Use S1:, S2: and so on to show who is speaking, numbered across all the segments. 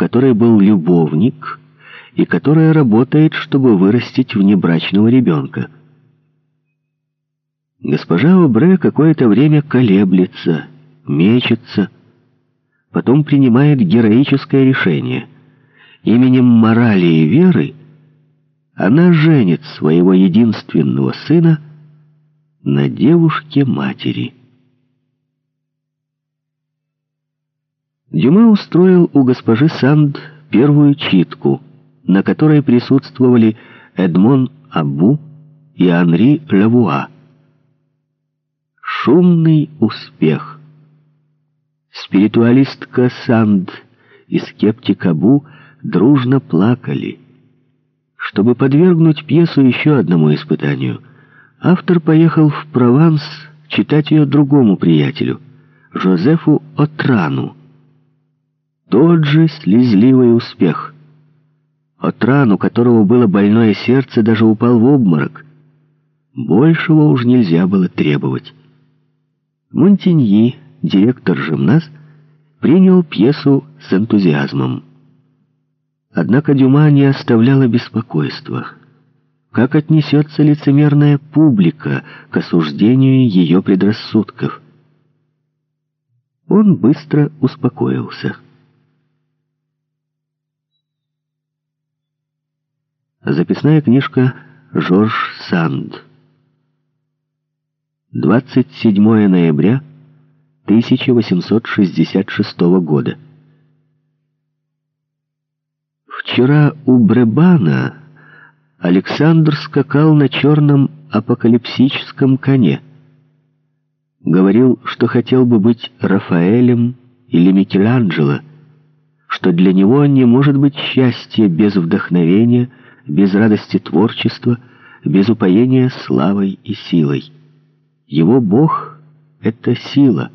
S1: которой был любовник и которая работает, чтобы вырастить внебрачного ребенка. Госпожа Обре какое-то время колеблется, мечется, потом принимает героическое решение. Именем морали и веры она женит своего единственного сына на девушке-матери. Дюма устроил у госпожи Санд первую читку, на которой присутствовали Эдмон Абу и Анри Лавуа. Шумный успех. Спиритуалистка Санд и скептик Абу дружно плакали. Чтобы подвергнуть пьесу еще одному испытанию, автор поехал в Прованс читать ее другому приятелю, Жозефу Отрану, тот же слезливый успех. Отран, у которого было больное сердце, даже упал в обморок. Большего уж нельзя было требовать. Монтеньи, директор «Жимназ», принял пьесу с энтузиазмом. Однако Дюма не оставляла беспокойства. Как отнесется лицемерная публика к осуждению ее предрассудков? Он быстро успокоился. Записная книжка Жорж Санд. 27 ноября 1866 года. Вчера у Бребана Александр скакал на черном апокалипсическом коне. Говорил, что хотел бы быть Рафаэлем или Микеланджело, что для него не может быть счастья без вдохновения, без радости творчества, без упоения славой и силой. Его Бог — это сила.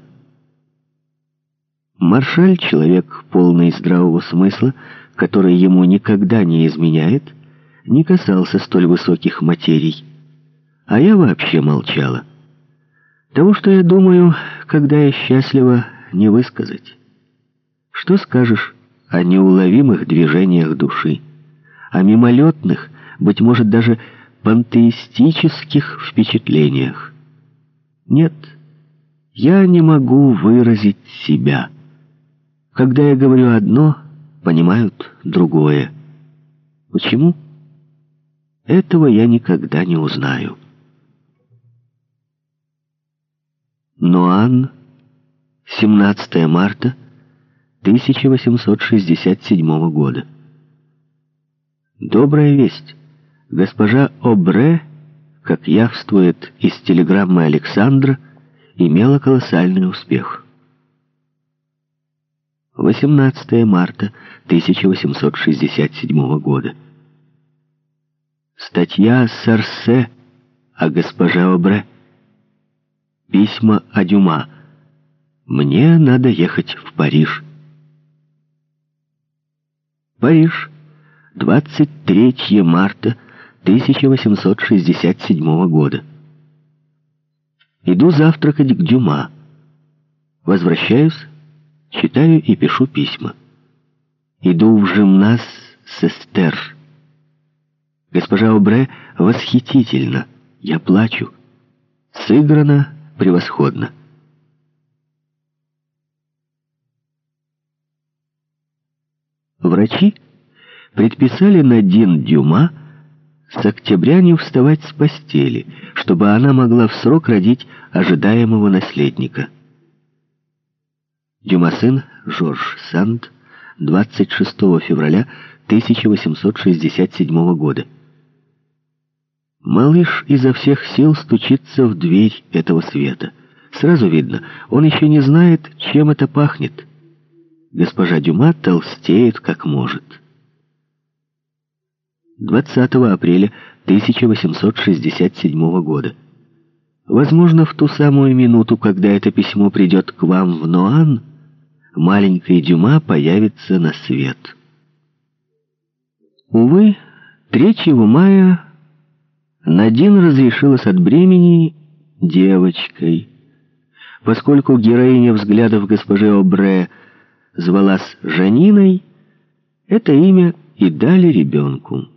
S1: Маршаль — человек полный здравого смысла, который ему никогда не изменяет, не касался столь высоких материй. А я вообще молчала. Того, что я думаю, когда я счастлива, не высказать. Что скажешь о неуловимых движениях души? О мимолетных, быть может, даже пантеистических впечатлениях. Нет, я не могу выразить себя. Когда я говорю одно, понимают другое. Почему? Этого я никогда не узнаю. Ноан, 17 марта 1867 года. Добрая весть. Госпожа Обре, как явствует из телеграммы Александра, имела колоссальный успех. 18 марта 1867 года. Статья Сарсе о госпоже Обре. Письма о Дюма. Мне надо ехать в Париж. Париж. 23 марта 1867 года. Иду завтракать к Дюма. Возвращаюсь, читаю и пишу письма. Иду в жимназ Сестер. Госпожа Обре восхитительно. Я плачу. Сыграно превосходно. Врачи предписали Надин Дюма с октября не вставать с постели, чтобы она могла в срок родить ожидаемого наследника. Дюма сын Жорж Санд 26 февраля 1867 года. Малыш изо всех сил стучится в дверь этого света. Сразу видно, он еще не знает, чем это пахнет. Госпожа Дюма толстеет как может. 20 апреля 1867 года. Возможно, в ту самую минуту, когда это письмо придет к вам в Ноан, маленькая Дюма появится на свет. Увы, 3 мая Надин разрешилась от бремени девочкой. Поскольку героиня взглядов госпожи Обре звалась Жаниной, Это имя и дали ребенку.